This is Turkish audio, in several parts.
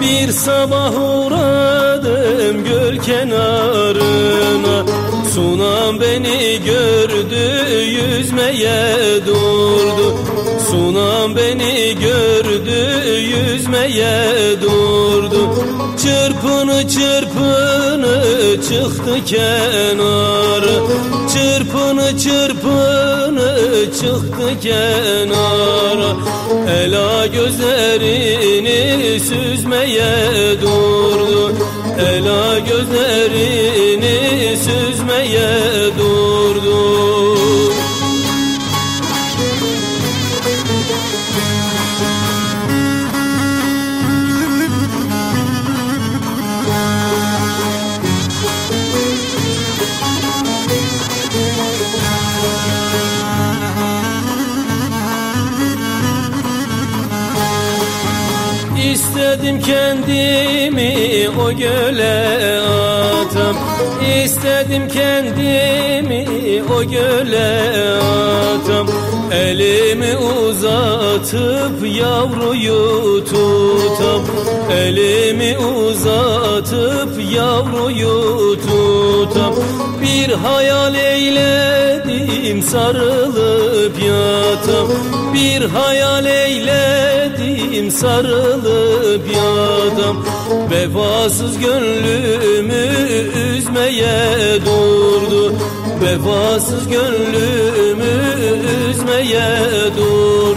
Bir sabah uğradım göl kenarına. Sunan beni gördü yüzmeye durdu. Sunan beni gördü yüzmeye durdu. Çırpını çırpını çıktı kenara Çırpını çırpını çıktı kenara Ela gözlerini süzmeye durdu. Ela gözlerini süzmeye durdu. O göle atam. İstedim kendimi o göle atam. Elimi uzatıp yavruyu tutam. Elimi uzatıp yavruyu tutam. Bir hayal eyledim sarılıp yatam. Bir hayal eyledim sarılıp yatam Vefasız gönlümü üzmeye durdu. Vefasız gönlümü üzmeye durdu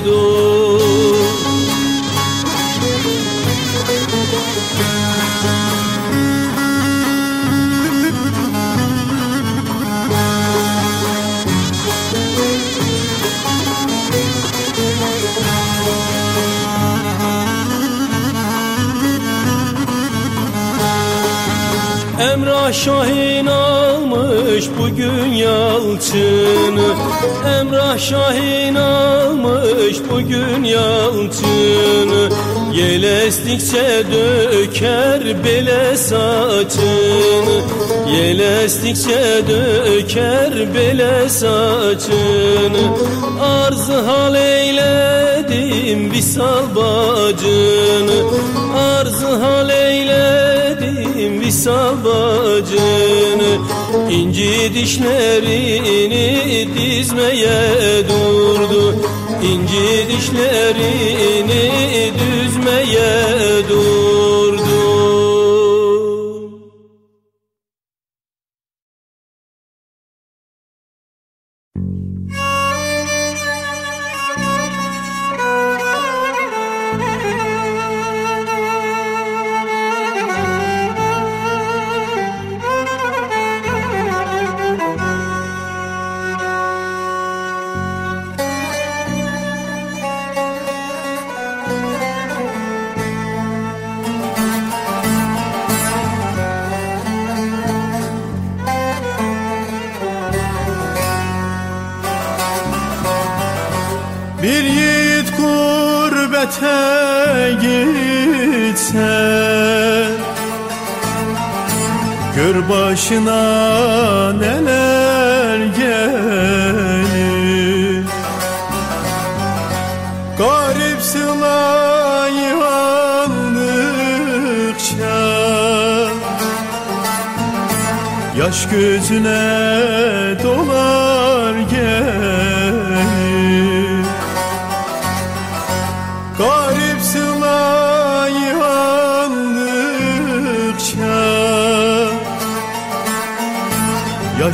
Emrah Şahin almış bugün yalçını. Emrah Şahin almış bugün yalçını. Yel estikçe döker bele saçını. Yel estikçe döker bele saçını. Arzı hal eyledim visal bacını. Arzı hal eyledim visal bacını İnci dişlerini dizmeye durdu. İnci dişlerini düzmeye durdu başına neler gelir. Garip sılayı aldıkça Yaş gözüne dolar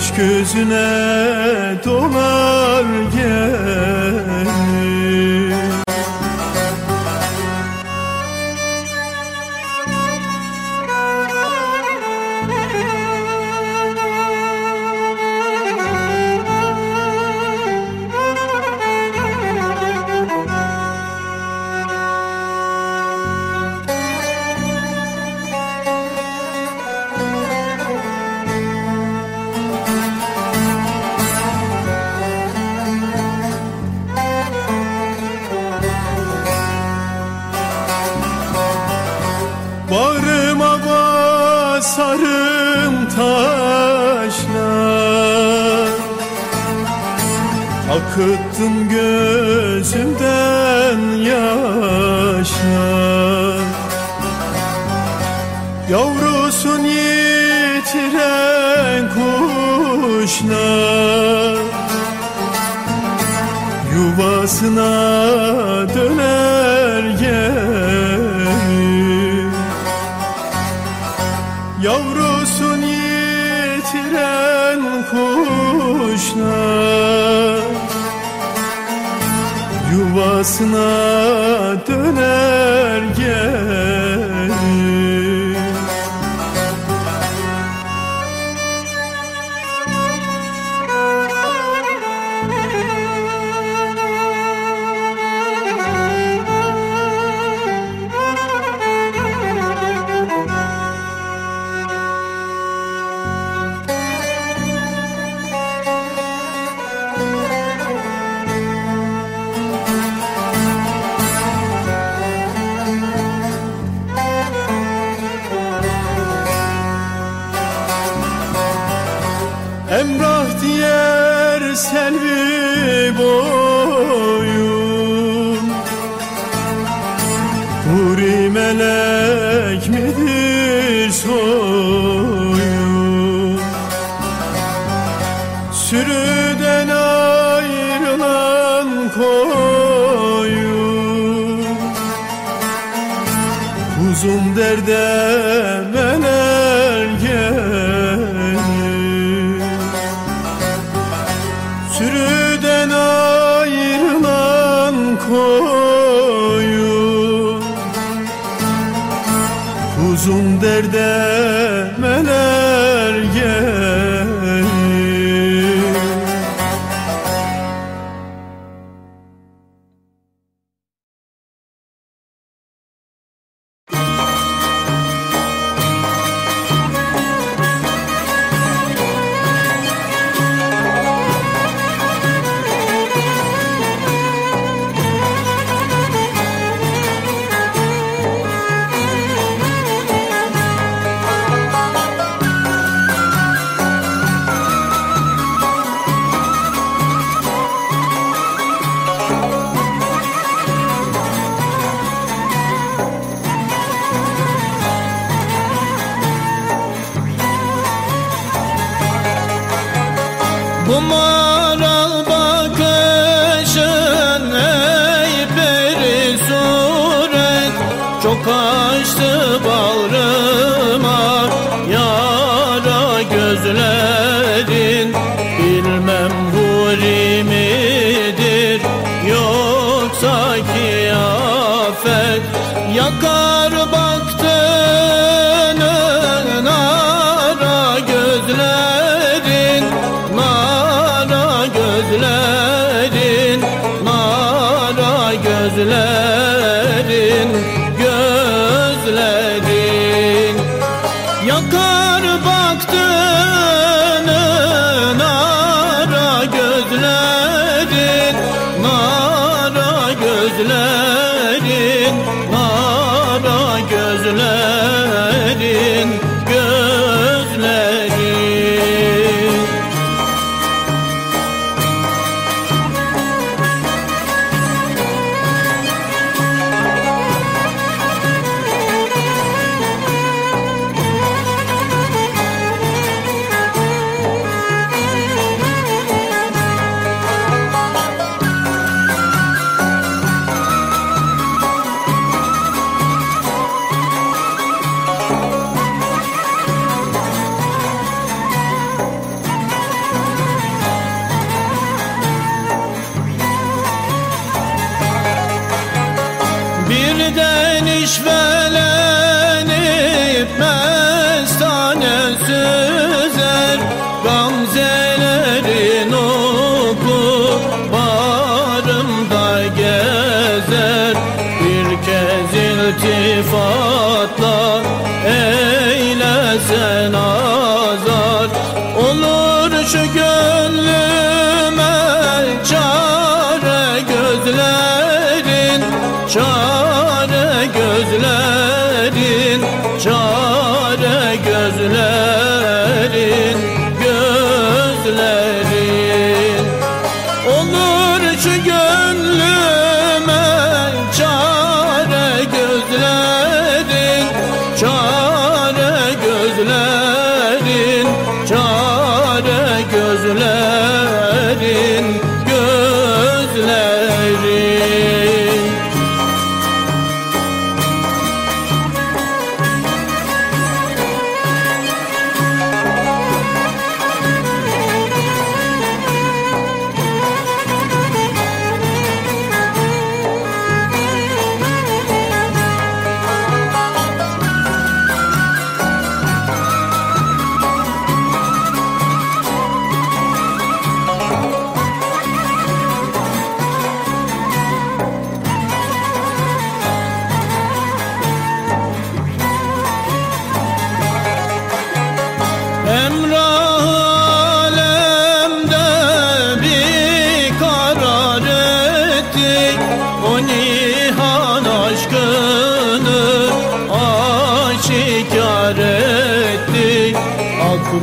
Yaş gözüne dolar gelir Akıttın gözümden yaşlar. Yavrusun yitiren kuşlar. Yuvasına döner Yuvasına döner gelir selvi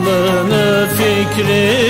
aklını fikri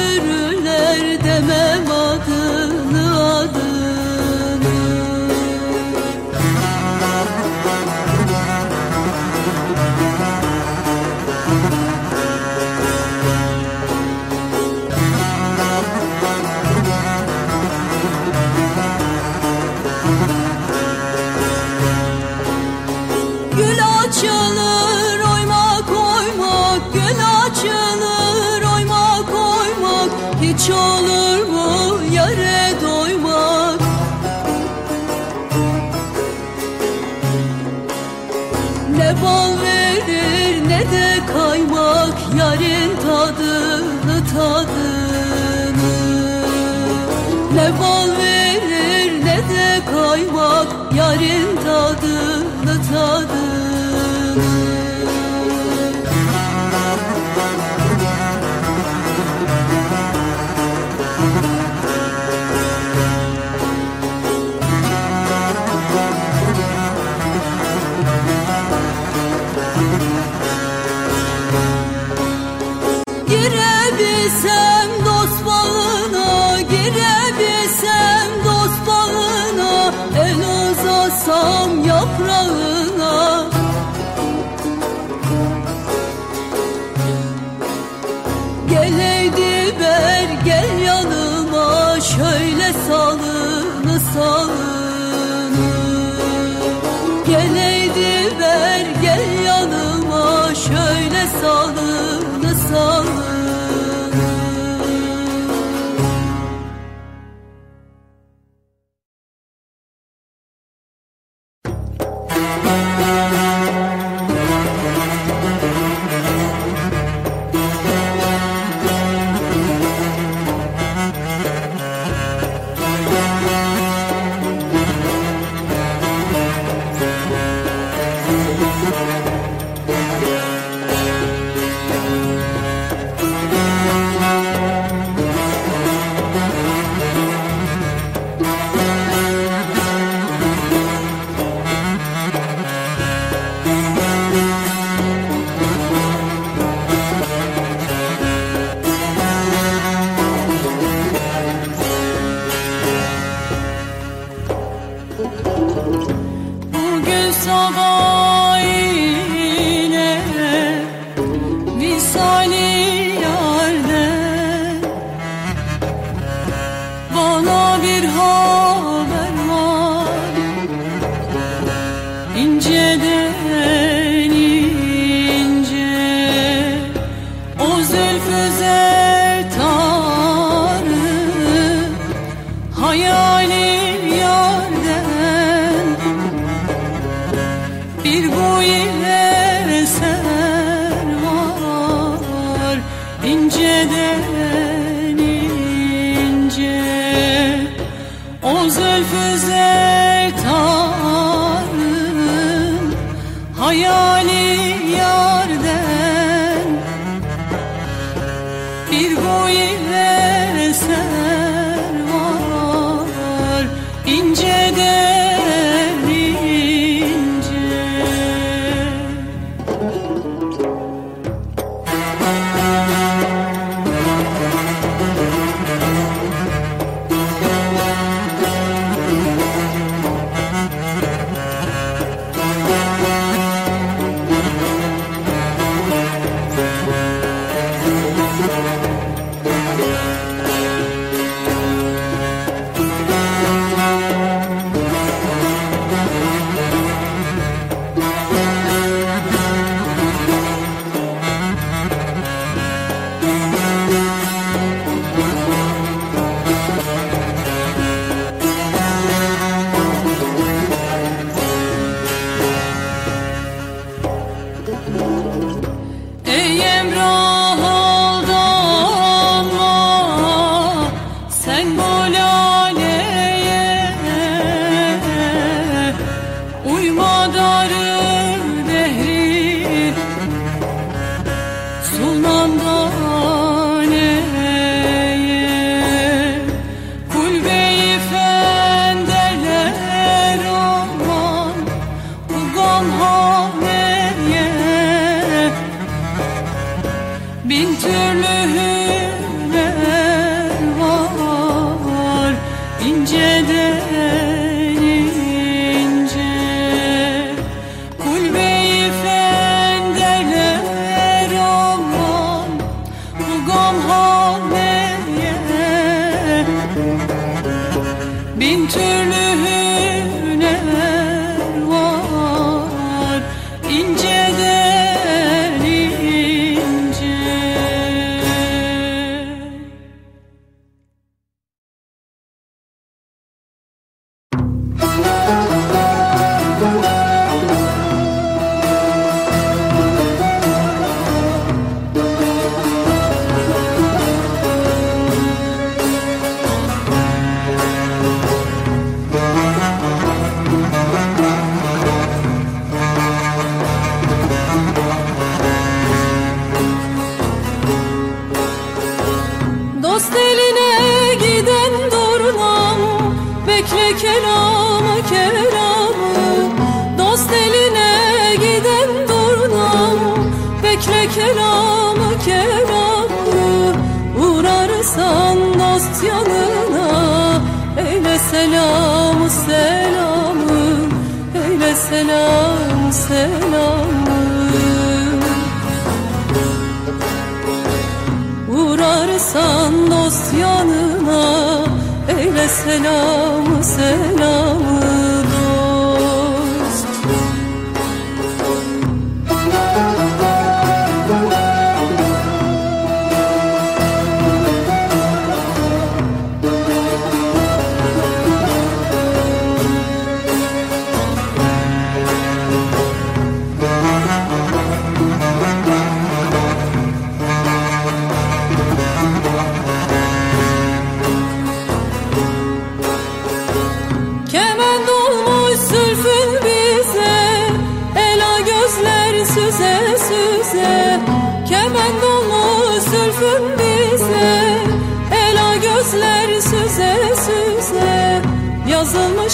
should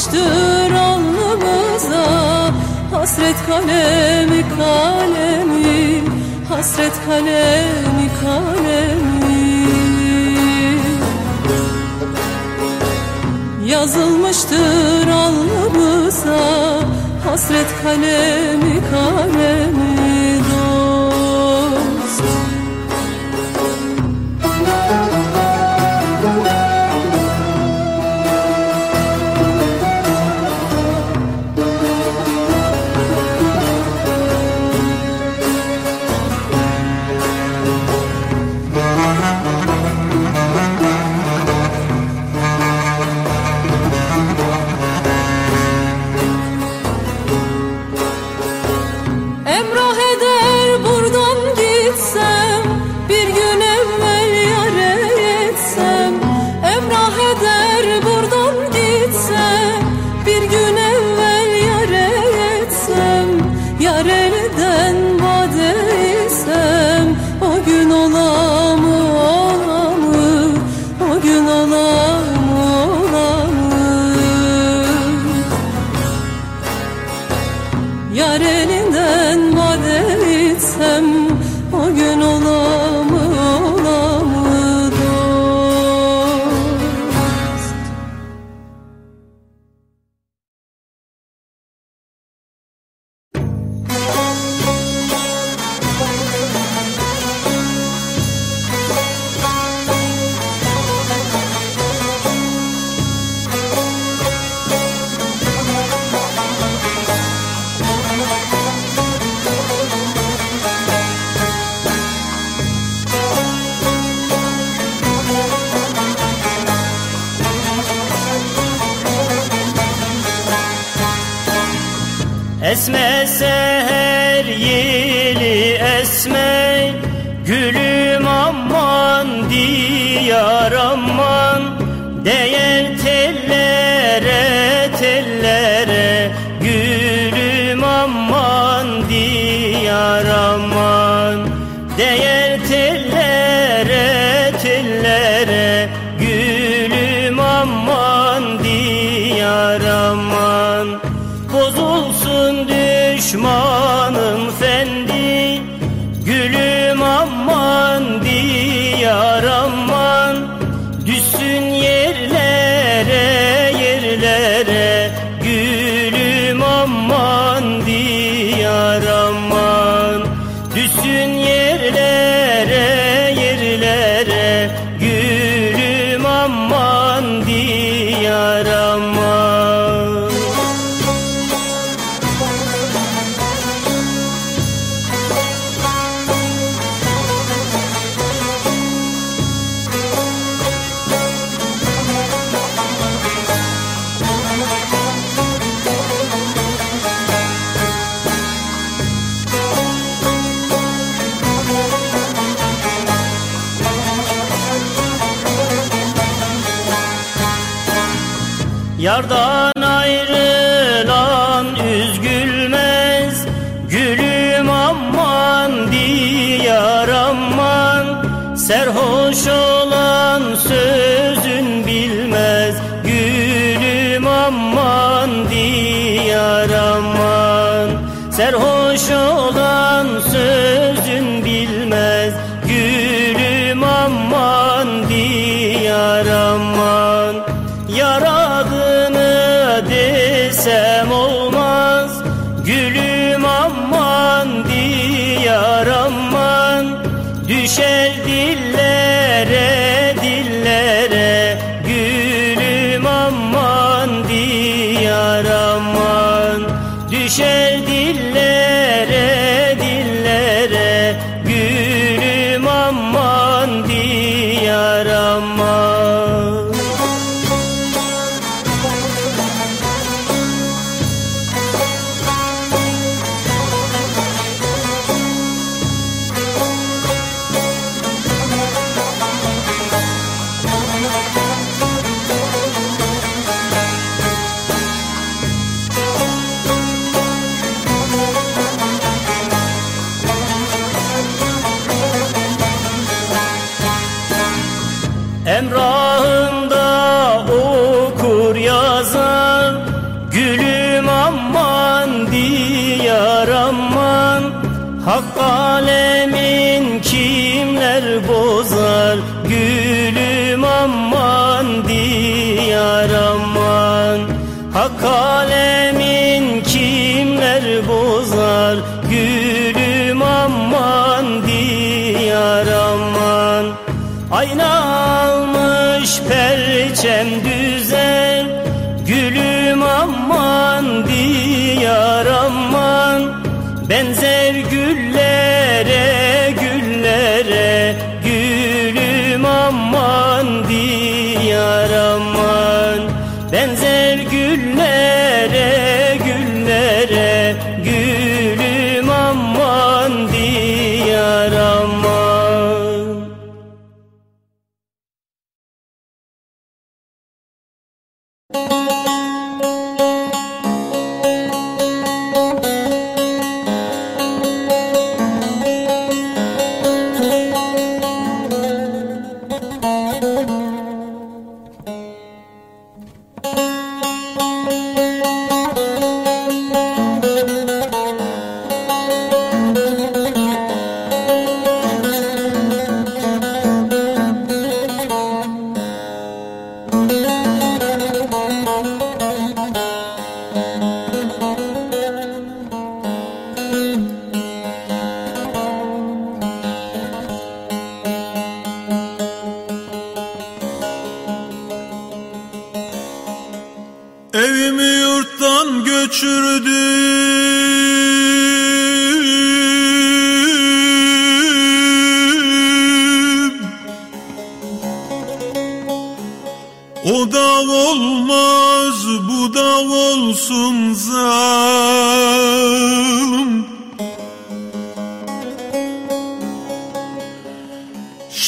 Yazmıştır alnımıza. Hasret kalemi kalemi. Hasret kalemi kalemi. Yazılmıştır alnımıza. Hasret kalemi kalemi. Yardan ayrılan üzgülmez Gülüm aman diyar aman Serhoş ol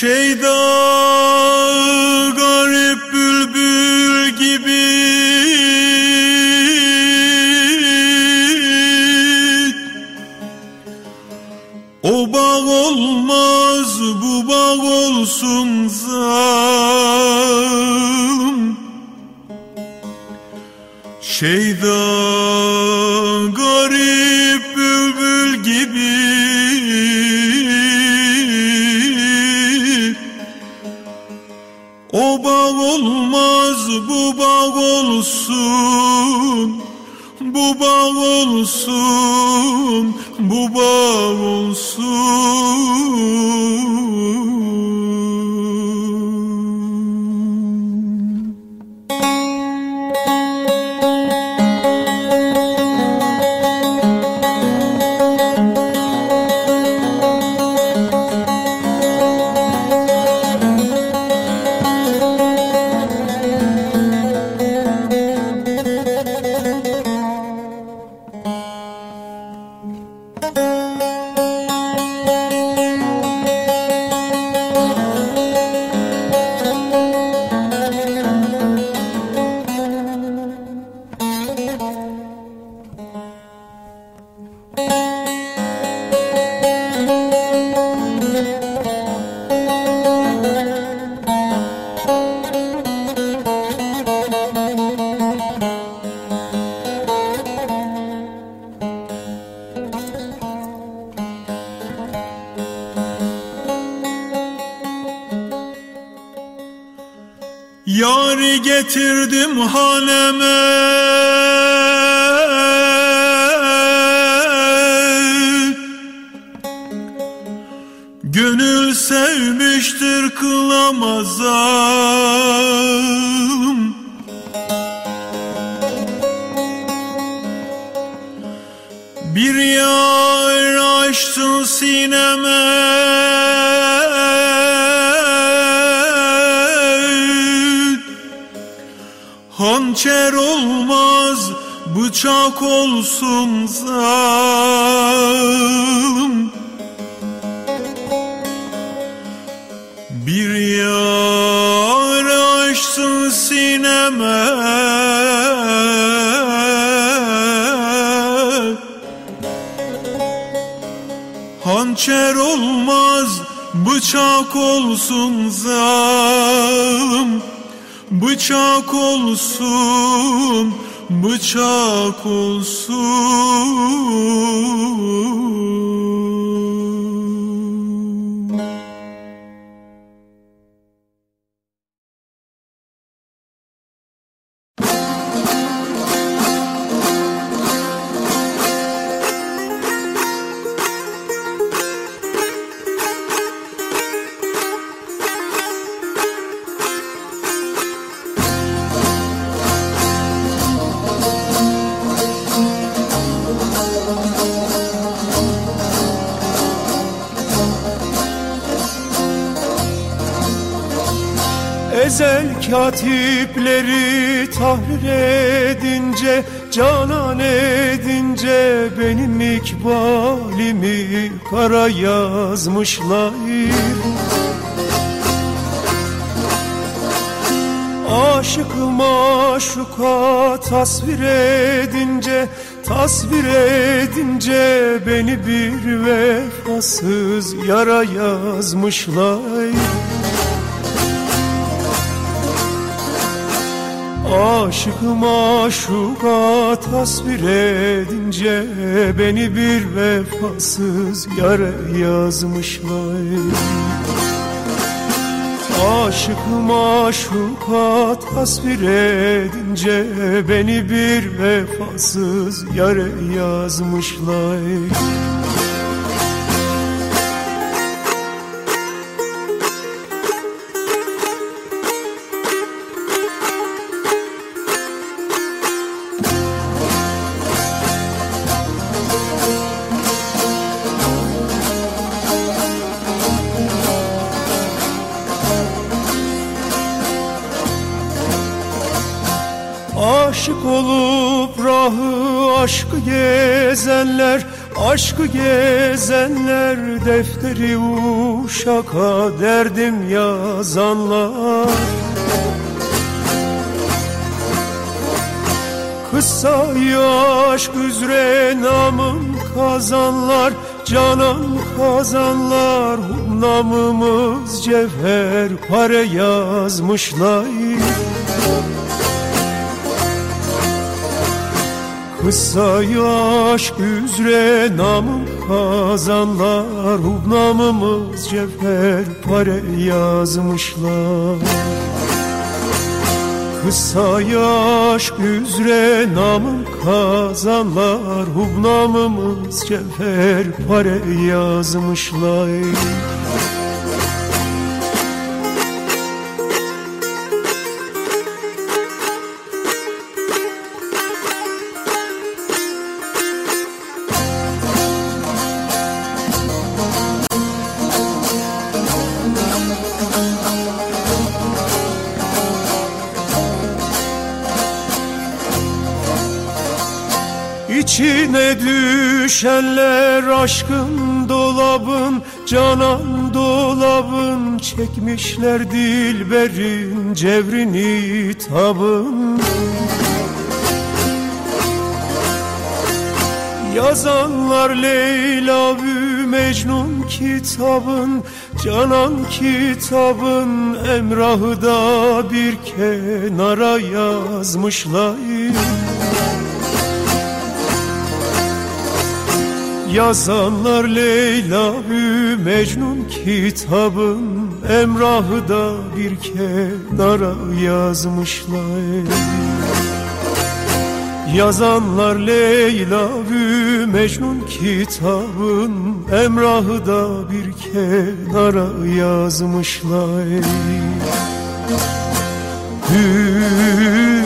谁懂 Yari getirdim haneme. Gönül sevmiştir kılamazam. Bir yar açtın sineme Hançer olmaz bıçak olsun zalim Bir yar açsın sineme. Hançer olmaz bıçak olsun zalim Bıçak olsun, bıçak olsun. Ezel katipleri tahrir edince Canan edince benim ikbalimi kara yazmışlar. Aşık maşuka tasvir edince Tasvir edince beni bir vefasız yara yazmışlar Aşık maşuka tasvir edince Beni bir vefasız yara yazmışlar. Aşık maşuka tasvir edince Beni bir vefasız yara yazmışlar gezenler defteri uşaka derdim yazanlar. Kısa aşk üzere namım kazanlar Canan kazanlar. Namımız cevher pare yazmışlar Kısa yaş üzre namım kazanlar Hubnamımız cefer pare yazmışlar. Kısa yaş üzre namım kazanlar Hubnamımız cefer pare yazmışlar. düşenler aşkın dolabın Canan dolabın Çekmişler dilberin Cevrini tabın. Yazanlar Leyla Bü Mecnun kitabın Canan kitabın Emrahı da bir kenara yazmışlar. Yazanlar Leyla Mecnun kitabın Emrah'ı da bir kenara yazmışlar. Yazanlar Leyla Mecnun kitabın Emrah'ı da bir kenara yazmışlar. Hü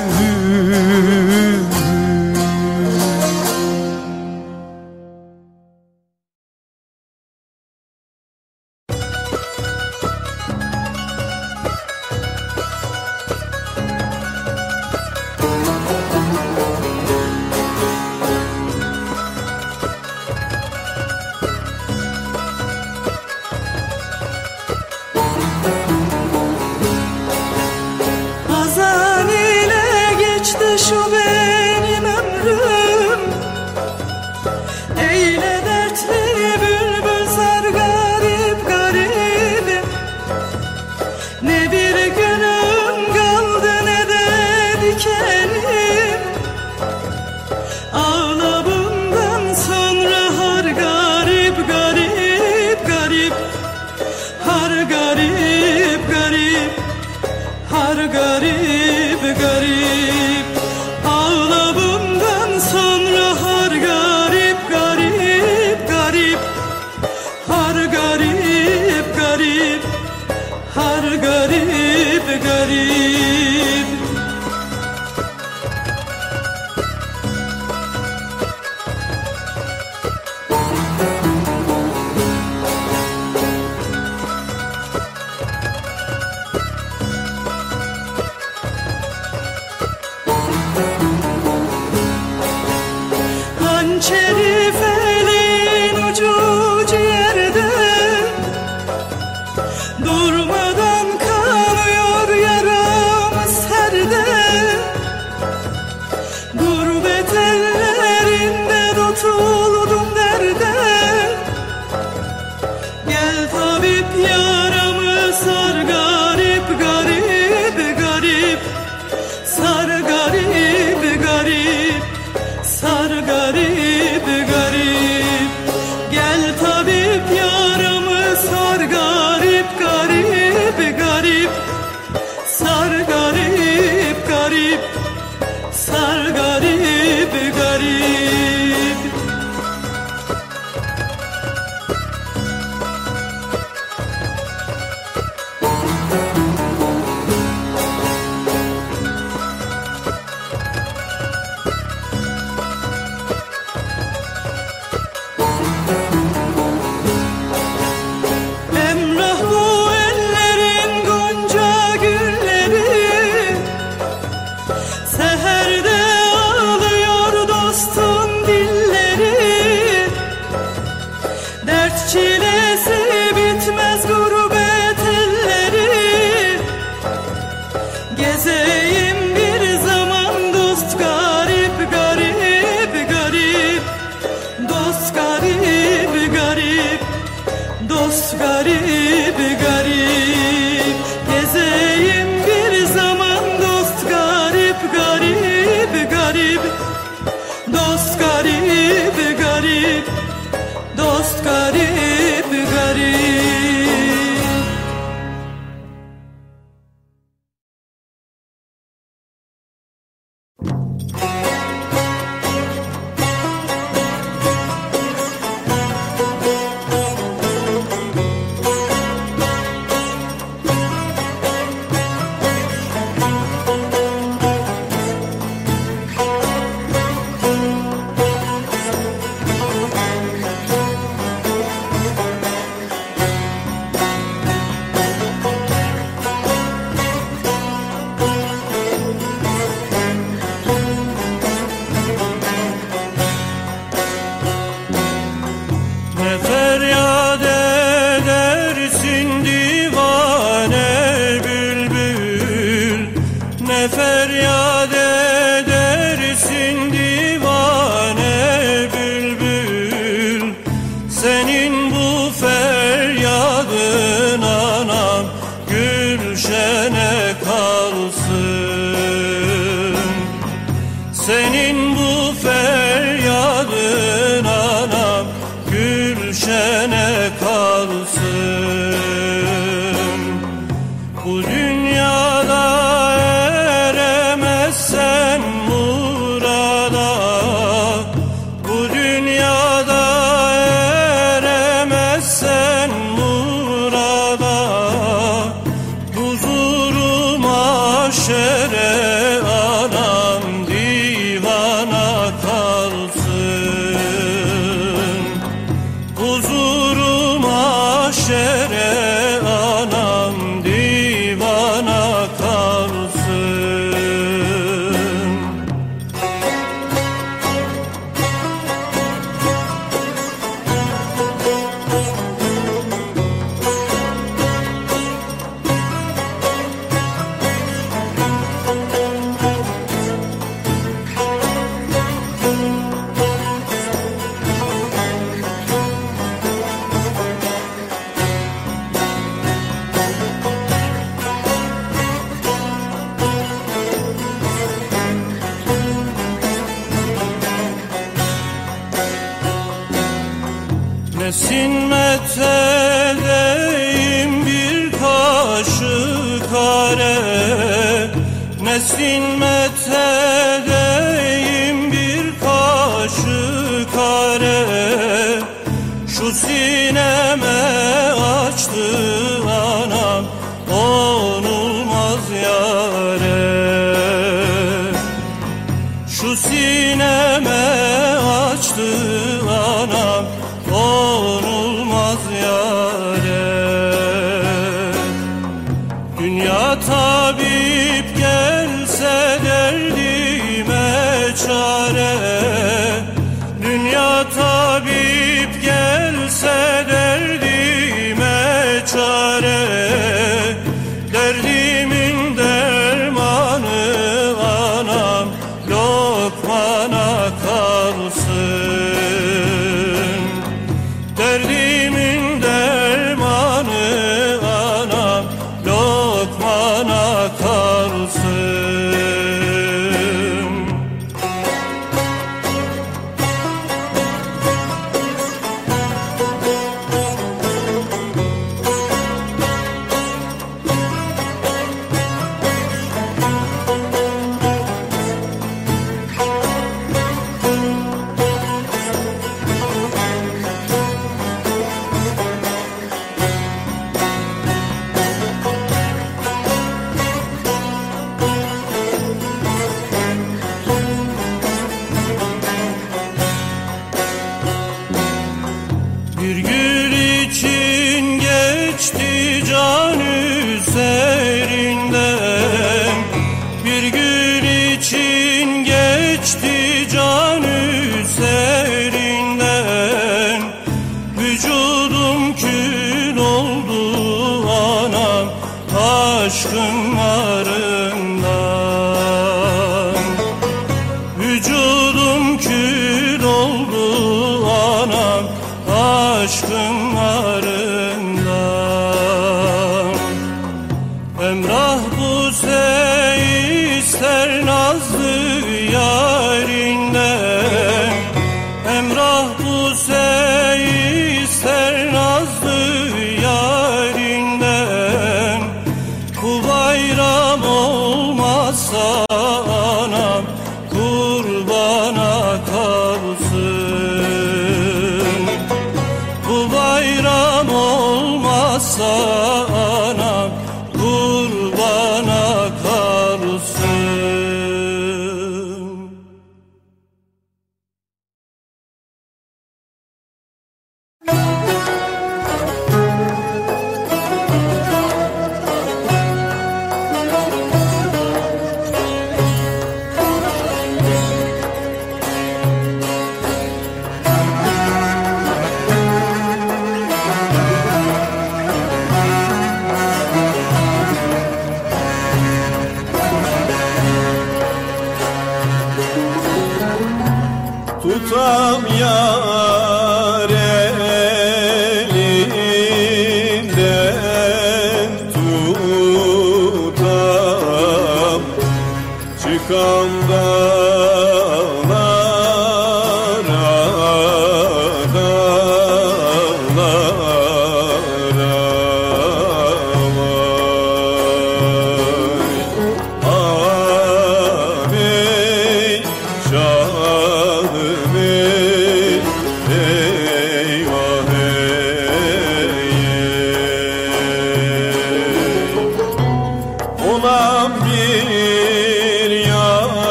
Gelmesin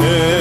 Yeah.